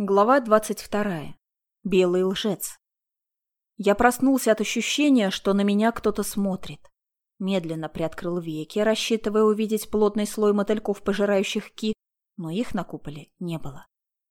Глава двадцать вторая. Белый лжец. Я проснулся от ощущения, что на меня кто-то смотрит. Медленно приоткрыл веки, рассчитывая увидеть плотный слой мотыльков, пожирающих ки, но их на куполе не было.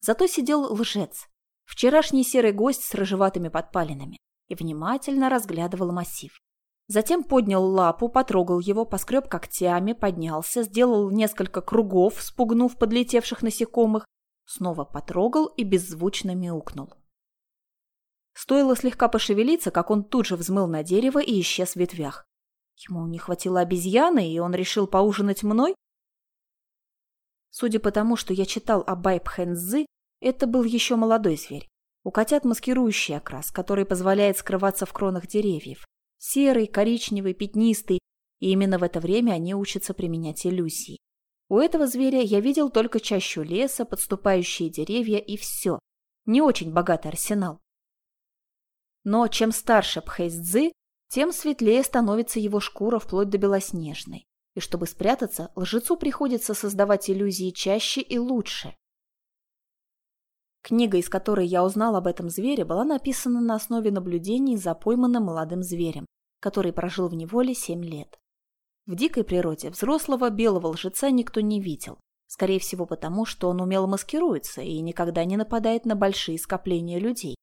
Зато сидел лжец, вчерашний серый гость с рыжеватыми подпалинами, и внимательно разглядывал массив. Затем поднял лапу, потрогал его, поскреб когтями, поднялся, сделал несколько кругов, спугнув подлетевших насекомых, Снова потрогал и беззвучно мяукнул. Стоило слегка пошевелиться, как он тут же взмыл на дерево и исчез в ветвях. Ему не хватило обезьяны, и он решил поужинать мной? Судя по тому, что я читал о Байпхэнзы, это был еще молодой зверь. У котят маскирующий окрас, который позволяет скрываться в кронах деревьев. Серый, коричневый, пятнистый, и именно в это время они учатся применять иллюзии. У этого зверя я видел только чащу леса, подступающие деревья и все. Не очень богатый арсенал. Но чем старше Пхейздзы, тем светлее становится его шкура вплоть до белоснежной. И чтобы спрятаться, лжецу приходится создавать иллюзии чаще и лучше. Книга, из которой я узнал об этом звере, была написана на основе наблюдений за пойманным молодым зверем, который прожил в неволе семь лет. В дикой природе взрослого белого лжеца никто не видел. Скорее всего потому, что он умело маскируется и никогда не нападает на большие скопления людей.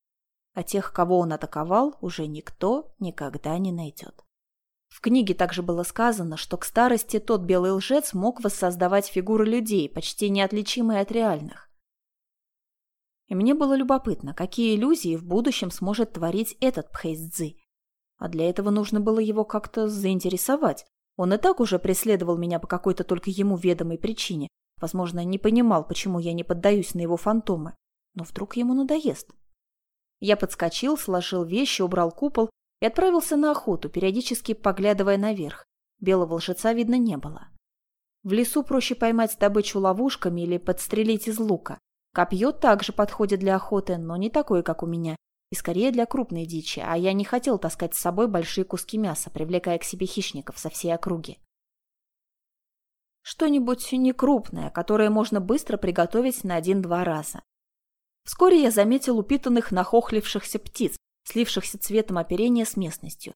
А тех, кого он атаковал, уже никто никогда не найдет. В книге также было сказано, что к старости тот белый лжец мог воссоздавать фигуры людей, почти неотличимые от реальных. И мне было любопытно, какие иллюзии в будущем сможет творить этот Пхейздзи. А для этого нужно было его как-то заинтересовать, он и так уже преследовал меня по какой-то только ему ведомой причине. Возможно, не понимал, почему я не поддаюсь на его фантомы. Но вдруг ему надоест. Я подскочил, сложил вещи, убрал купол и отправился на охоту, периодически поглядывая наверх. Белого лжеца видно не было. В лесу проще поймать добычу ловушками или подстрелить из лука. Копье также подходит для охоты, но не такое, как у меня, и скорее для крупной дичи, а я не хотел таскать с собой большие куски мяса, привлекая к себе хищников со всей округи. Что-нибудь некрупное, которое можно быстро приготовить на один-два раза. Вскоре я заметил упитанных нахохлившихся птиц, слившихся цветом оперения с местностью.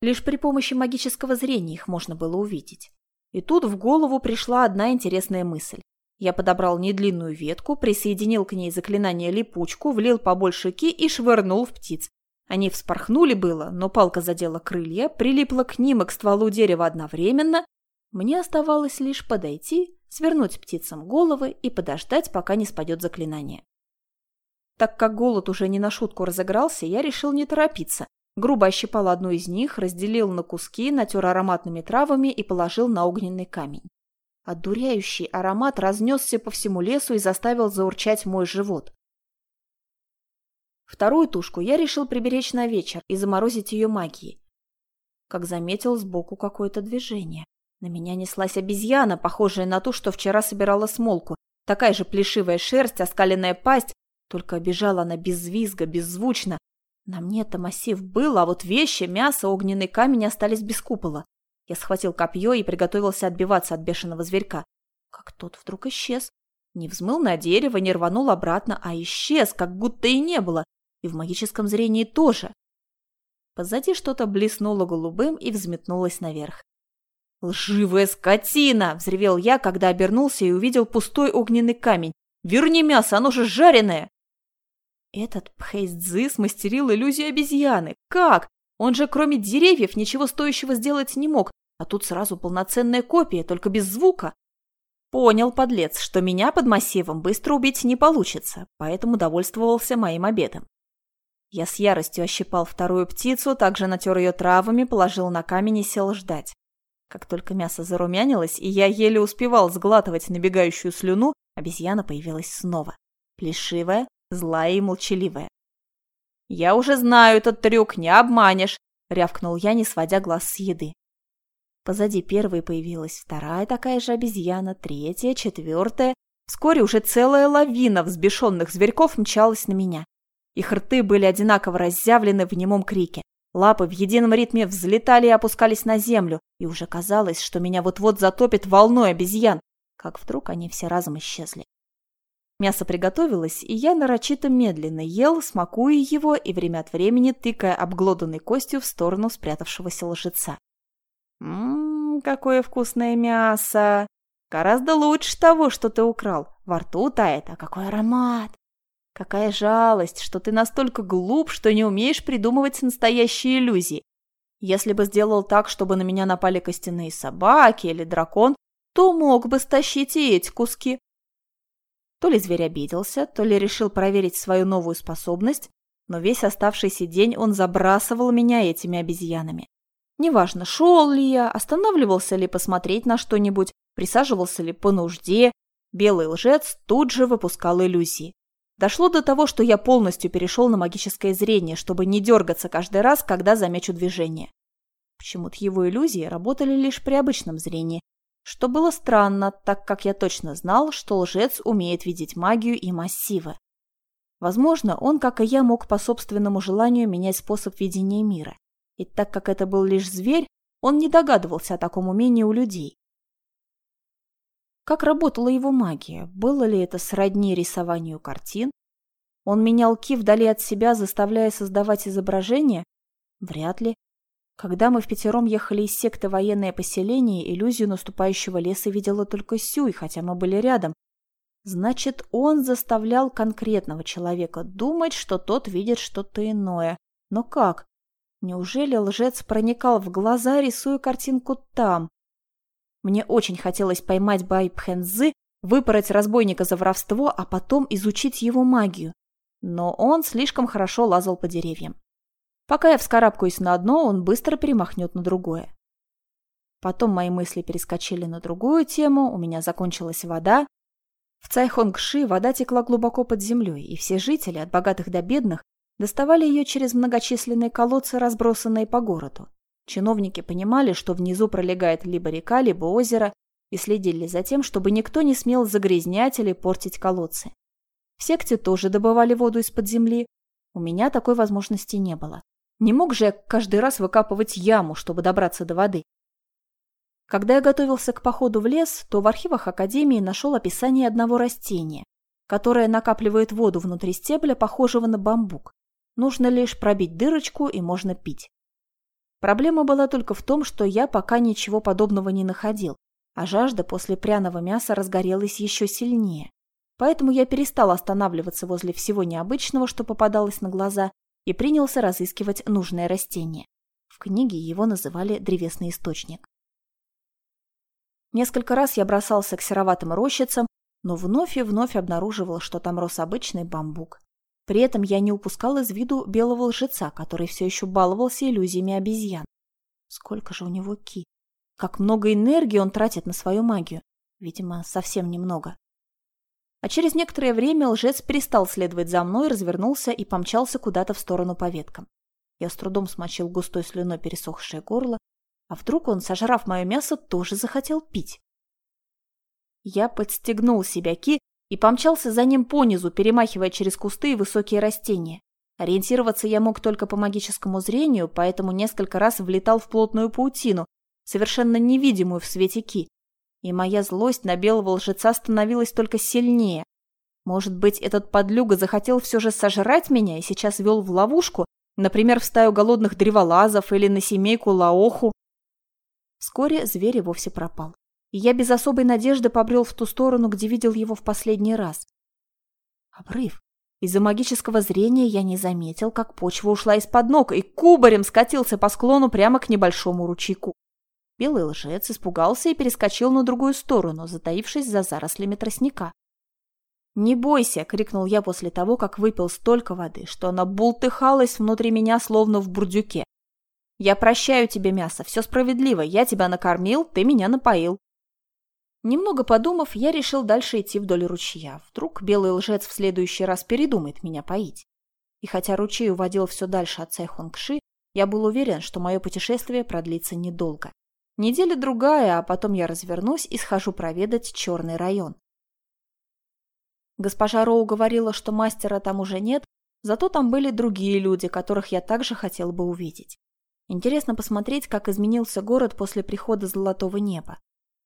Лишь при помощи магического зрения их можно было увидеть. И тут в голову пришла одна интересная мысль. Я подобрал недлинную ветку, присоединил к ней заклинание липучку, влил побольше ки и швырнул в птиц. Они вспорхнули было, но палка задела крылья, прилипла к ним и к стволу дерева одновременно. Мне оставалось лишь подойти, свернуть птицам головы и подождать, пока не спадет заклинание. Так как голод уже не на шутку разыгрался, я решил не торопиться. Грубо ощипал одну из них, разделил на куски, натер ароматными травами и положил на огненный камень. Одуряющий аромат разнесся по всему лесу и заставил заурчать мой живот. Вторую тушку я решил приберечь на вечер и заморозить ее магией. Как заметил сбоку какое-то движение. На меня неслась обезьяна, похожая на ту, что вчера собирала смолку. Такая же плешивая шерсть, оскаленная пасть, только бежала она без визга, беззвучно. На мне-то массив был, а вот вещи, мясо, огненный камень остались без купола. Я схватил копье и приготовился отбиваться от бешеного зверька. Как тот вдруг исчез. Не взмыл на дерево, не рванул обратно, а исчез, как будто и не было. И в магическом зрении тоже. Позади что-то блеснуло голубым и взметнулось наверх. «Лживая скотина!» – взревел я, когда обернулся и увидел пустой огненный камень. «Верни мясо, оно же жареное!» Этот Пхейздзы смастерил иллюзию обезьяны. Как? Он же кроме деревьев ничего стоящего сделать не мог, а тут сразу полноценная копия, только без звука. Понял, подлец, что меня под массивом быстро убить не получится, поэтому довольствовался моим обедом. Я с яростью ощипал вторую птицу, также натер ее травами, положил на камень и сел ждать. Как только мясо зарумянилось, и я еле успевал сглатывать набегающую слюну, обезьяна появилась снова. Плешивая, злая и молчаливая. «Я уже знаю этот трюк, не обманешь!» — рявкнул я, не сводя глаз с еды. Позади первой появилась вторая такая же обезьяна, третья, четвертая. Вскоре уже целая лавина взбешенных зверьков мчалась на меня. Их рты были одинаково разъявлены в немом крике. Лапы в едином ритме взлетали и опускались на землю, и уже казалось, что меня вот-вот затопит волной обезьян, как вдруг они все разом исчезли. Мясо приготовилось, и я нарочито медленно ел, смакуя его и время от времени тыкая обглоданной костью в сторону спрятавшегося лжеца. «Ммм, какое вкусное мясо! Гораздо лучше того, что ты украл. Во рту тает, а какой аромат! Какая жалость, что ты настолько глуп, что не умеешь придумывать настоящие иллюзии. Если бы сделал так, чтобы на меня напали костяные собаки или дракон, то мог бы стащить и эти куски. То ли зверь обиделся, то ли решил проверить свою новую способность, но весь оставшийся день он забрасывал меня этими обезьянами. Неважно, шел ли я, останавливался ли посмотреть на что-нибудь, присаживался ли по нужде, белый лжец тут же выпускал иллюзии. Дошло до того, что я полностью перешел на магическое зрение, чтобы не дергаться каждый раз, когда замечу движение. Почему-то его иллюзии работали лишь при обычном зрении, что было странно, так как я точно знал, что лжец умеет видеть магию и массивы. Возможно, он, как и я, мог по собственному желанию менять способ видения мира. И так как это был лишь зверь, он не догадывался о таком умении у людей. Как работала его магия? Было ли это сродни рисованию картин? Он менял ки вдали от себя, заставляя создавать изображения? Вряд ли. Когда мы в пятером ехали из секты военное поселение, иллюзию наступающего леса видела только Сюй, хотя мы были рядом. Значит, он заставлял конкретного человека думать, что тот видит что-то иное. Но как? Неужели лжец проникал в глаза, рисуя картинку там? Мне очень хотелось поймать Бай Пхензы, выпороть разбойника за воровство, а потом изучить его магию. Но он слишком хорошо лазал по деревьям. Пока я вскарабкаюсь на одно, он быстро перемахнет на другое. Потом мои мысли перескочили на другую тему, у меня закончилась вода. В Цайхонгши вода текла глубоко под землей, и все жители, от богатых до бедных, доставали ее через многочисленные колодцы, разбросанные по городу. Чиновники понимали, что внизу пролегает либо река, либо озеро, и следили за тем, чтобы никто не смел загрязнять или портить колодцы. В секте тоже добывали воду из-под земли. У меня такой возможности не было. Не мог же я каждый раз выкапывать яму, чтобы добраться до воды. Когда я готовился к походу в лес, то в архивах Академии нашел описание одного растения, которое накапливает воду внутри стебля, похожего на бамбук. Нужно лишь пробить дырочку, и можно пить. Проблема была только в том, что я пока ничего подобного не находил, а жажда после пряного мяса разгорелась еще сильнее. Поэтому я перестал останавливаться возле всего необычного, что попадалось на глаза, и принялся разыскивать нужное растение. В книге его называли древесный источник. Несколько раз я бросался к сероватым рощицам, но вновь и вновь обнаруживал, что там рос обычный бамбук. При этом я не упускал из виду белого лжеца, который все еще баловался иллюзиями обезьян. Сколько же у него ки? Как много энергии он тратит на свою магию? Видимо, совсем немного. А через некоторое время лжец перестал следовать за мной, развернулся и помчался куда-то в сторону по веткам. Я с трудом смочил густой слюной пересохшее горло, а вдруг он, сожрав мое мясо, тоже захотел пить. Я подстегнул себя ки и помчался за ним понизу, перемахивая через кусты и высокие растения. Ориентироваться я мог только по магическому зрению, поэтому несколько раз влетал в плотную паутину, совершенно невидимую в свете ки и моя злость на белого лжеца становилась только сильнее. Может быть, этот подлюга захотел все же сожрать меня и сейчас вел в ловушку, например, в стаю голодных древолазов или на семейку Лаоху? Вскоре зверь вовсе пропал, и я без особой надежды побрел в ту сторону, где видел его в последний раз. Обрыв. Из-за магического зрения я не заметил, как почва ушла из-под ног и кубарем скатился по склону прямо к небольшому ручейку. Белый лжец испугался и перескочил на другую сторону, затаившись за зарослями тростника. «Не бойся!» — крикнул я после того, как выпил столько воды, что она бултыхалась внутри меня, словно в бурдюке. «Я прощаю тебе мясо, все справедливо, я тебя накормил, ты меня напоил». Немного подумав, я решил дальше идти вдоль ручья. Вдруг белый лжец в следующий раз передумает меня поить. И хотя ручей уводил все дальше от Цайхонгши, я был уверен, что мое путешествие продлится недолго. Неделя другая, а потом я развернусь и схожу проведать черный район. Госпожа Роу говорила, что мастера там уже нет, зато там были другие люди, которых я также хотел бы увидеть. Интересно посмотреть, как изменился город после прихода Золотого Неба.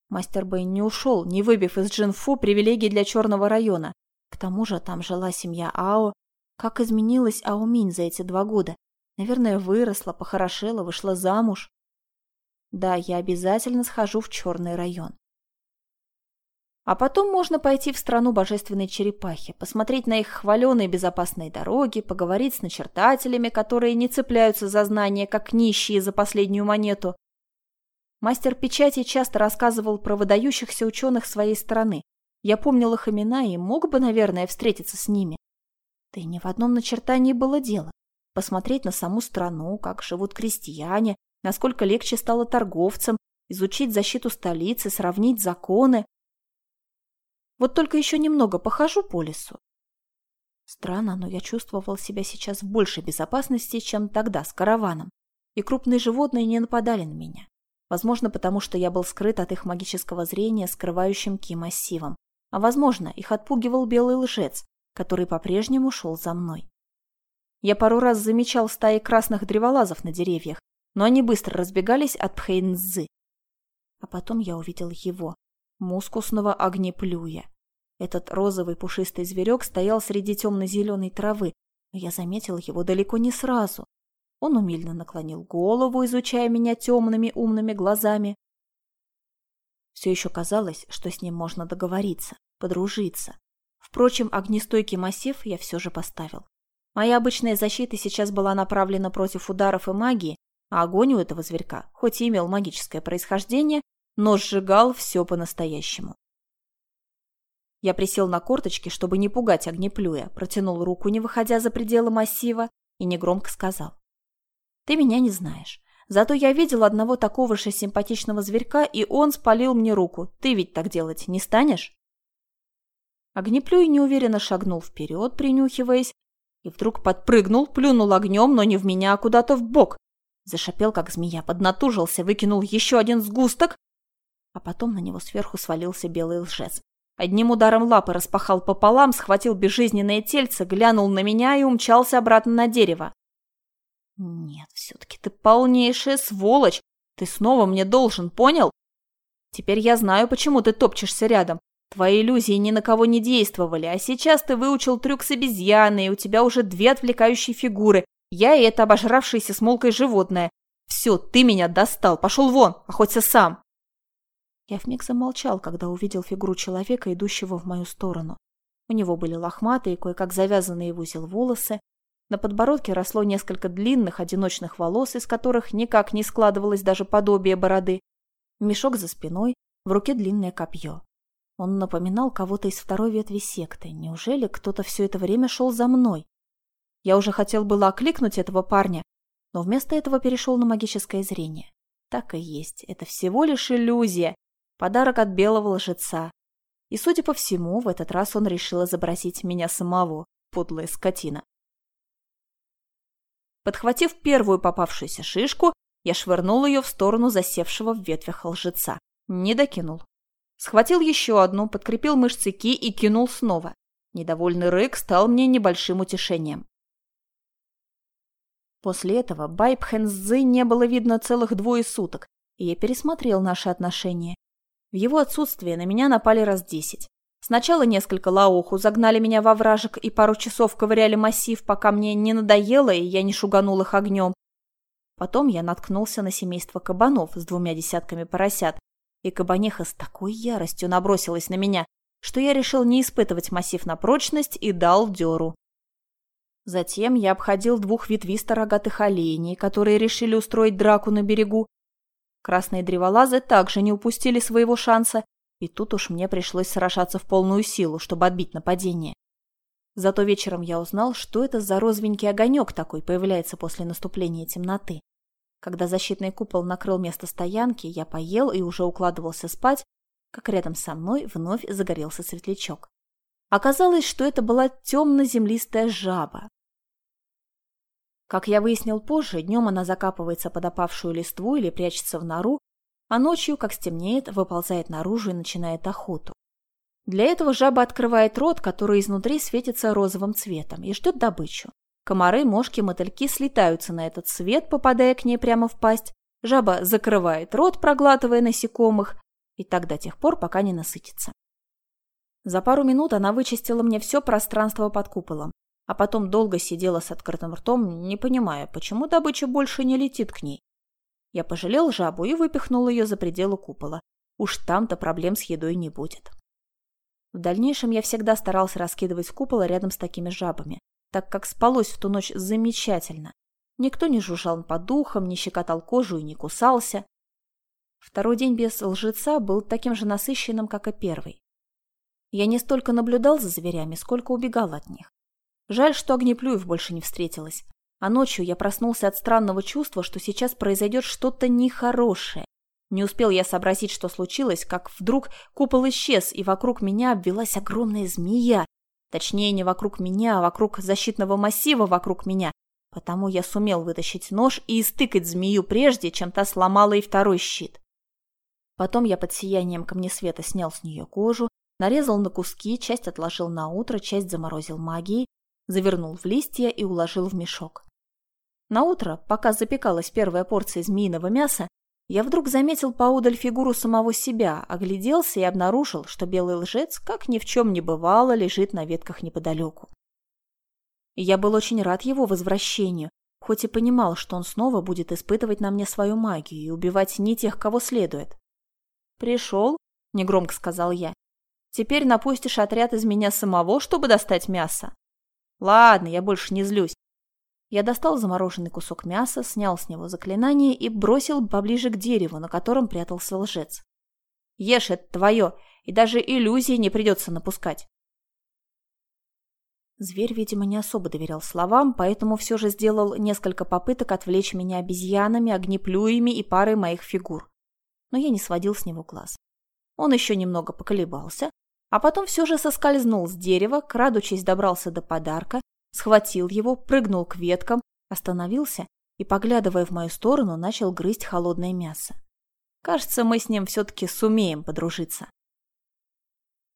Мастер Бэй не ушел, не выбив из Джинфу привилегий для Черного района. К тому же там жила семья Ао. Как изменилась Ауминь за эти два года? Наверное, выросла, похорошела, вышла замуж. Да, я обязательно схожу в черный район. А потом можно пойти в страну божественной черепахи, посмотреть на их хваленые безопасные дороги, поговорить с начертателями, которые не цепляются за знания, как нищие за последнюю монету. Мастер печати часто рассказывал про выдающихся ученых своей страны. Я помнил их имена и мог бы, наверное, встретиться с ними. Да и ни в одном начертании было дело. Посмотреть на саму страну, как живут крестьяне, насколько легче стало торговцам, изучить защиту столицы, сравнить законы. Вот только еще немного похожу по лесу. Странно, но я чувствовал себя сейчас в большей безопасности, чем тогда с караваном, и крупные животные не нападали на меня. Возможно, потому что я был скрыт от их магического зрения, скрывающим ки-массивом. А возможно, их отпугивал белый лжец, который по-прежнему шел за мной. Я пару раз замечал стаи красных древолазов на деревьях, но они быстро разбегались от Пхейнзы. А потом я увидел его, мускусного огнеплюя. Этот розовый пушистый зверек стоял среди темно-зеленой травы, но я заметил его далеко не сразу. Он умильно наклонил голову, изучая меня темными умными глазами. Все еще казалось, что с ним можно договориться, подружиться. Впрочем, огнестойкий массив я все же поставил. Моя обычная защита сейчас была направлена против ударов и магии, а огонь у этого зверька, хоть и имел магическое происхождение, но сжигал все по-настоящему. Я присел на корточки, чтобы не пугать огнеплюя, протянул руку, не выходя за пределы массива, и негромко сказал. «Ты меня не знаешь. Зато я видел одного такого же симпатичного зверька, и он спалил мне руку. Ты ведь так делать не станешь?» Огнеплюй неуверенно шагнул вперед, принюхиваясь, и вдруг подпрыгнул, плюнул огнем, но не в меня, а куда-то в бок. Зашипел, как змея, поднатужился, выкинул еще один сгусток, а потом на него сверху свалился белый лжец. Одним ударом лапы распахал пополам, схватил безжизненное тельце, глянул на меня и умчался обратно на дерево. «Нет, все-таки ты полнейшая сволочь! Ты снова мне должен, понял? Теперь я знаю, почему ты топчешься рядом. Твои иллюзии ни на кого не действовали, а сейчас ты выучил трюк с обезьяной, и у тебя уже две отвлекающие фигуры. Я и это обожравшееся смолкой животное. Все, ты меня достал, пошел вон, охоться сам!» Я вмиг замолчал, когда увидел фигуру человека, идущего в мою сторону. У него были лохматые, кое-как завязанные в узел волосы. На подбородке росло несколько длинных, одиночных волос, из которых никак не складывалось даже подобие бороды. Мешок за спиной, в руке длинное копье. Он напоминал кого-то из второй ветви секты. Неужели кто-то все это время шел за мной? Я уже хотел было окликнуть этого парня, но вместо этого перешел на магическое зрение. Так и есть, это всего лишь иллюзия, Подарок от белого лжеца. И, судя по всему, в этот раз он решил изобразить меня самого, подлая скотина. Подхватив первую попавшуюся шишку, я швырнул ее в сторону засевшего в ветвях лжеца. Не докинул. Схватил еще одну, подкрепил мышцы ки и кинул снова. Недовольный рык стал мне небольшим утешением. После этого Байбхэнзы не было видно целых двое суток, и я пересмотрел наши отношения. В его отсутствие на меня напали раз десять. Сначала несколько лаоху загнали меня во вражек и пару часов ковыряли массив, пока мне не надоело и я не шуганул их огнем. Потом я наткнулся на семейство кабанов с двумя десятками поросят, и кабанеха с такой яростью набросилась на меня, что я решил не испытывать массив на прочность и дал дёру. Затем я обходил двух ветвисто-рогатых оленей, которые решили устроить драку на берегу, Красные древолазы также не упустили своего шанса, и тут уж мне пришлось сражаться в полную силу, чтобы отбить нападение. Зато вечером я узнал, что это за розовенький огонек такой появляется после наступления темноты. Когда защитный купол накрыл место стоянки, я поел и уже укладывался спать, как рядом со мной вновь загорелся светлячок. Оказалось, что это была темно-землистая жаба, как я выяснил позже, днем она закапывается под опавшую листву или прячется в нору, а ночью, как стемнеет, выползает наружу и начинает охоту. Для этого жаба открывает рот, который изнутри светится розовым цветом, и ждет добычу. Комары, мошки, мотыльки слетаются на этот свет, попадая к ней прямо в пасть. Жаба закрывает рот, проглатывая насекомых, и так до тех пор, пока не насытится. За пару минут она вычистила мне все пространство под куполом, а потом долго сидела с открытым ртом, не понимая, почему добыча больше не летит к ней. Я пожалел жабу и выпихнул ее за пределы купола. Уж там-то проблем с едой не будет. В дальнейшем я всегда старался раскидывать купол рядом с такими жабами, так как спалось в ту ночь замечательно. Никто не жужжал по духам, не щекотал кожу и не кусался. Второй день без лжеца был таким же насыщенным, как и первый. Я не столько наблюдал за зверями, сколько убегал от них. Жаль, что Огнеплюев больше не встретилась. А ночью я проснулся от странного чувства, что сейчас произойдет что-то нехорошее. Не успел я сообразить, что случилось, как вдруг купол исчез, и вокруг меня обвелась огромная змея. Точнее, не вокруг меня, а вокруг защитного массива вокруг меня. Потому я сумел вытащить нож и истыкать змею прежде, чем та сломала и второй щит. Потом я под сиянием камнесвета снял с нее кожу, нарезал на куски, часть отложил на утро, часть заморозил магией, завернул в листья и уложил в мешок. На утро, пока запекалась первая порция змеиного мяса, я вдруг заметил поудаль фигуру самого себя, огляделся и обнаружил, что белый лжец, как ни в чем не бывало, лежит на ветках неподалеку. Я был очень рад его возвращению, хоть и понимал, что он снова будет испытывать на мне свою магию и убивать не тех, кого следует. «Пришел?» — негромко сказал я. «Теперь напустишь отряд из меня самого, чтобы достать мясо?» Ладно, я больше не злюсь. Я достал замороженный кусок мяса, снял с него заклинание и бросил поближе к дереву, на котором прятался лжец. Ешь, это твое, и даже иллюзии не придется напускать. Зверь, видимо, не особо доверял словам, поэтому все же сделал несколько попыток отвлечь меня обезьянами, огнеплюями и парой моих фигур. Но я не сводил с него глаз. Он еще немного поколебался, а потом все же соскользнул с дерева, крадучись добрался до подарка, схватил его, прыгнул к веткам, остановился и, поглядывая в мою сторону, начал грызть холодное мясо. Кажется, мы с ним все-таки сумеем подружиться.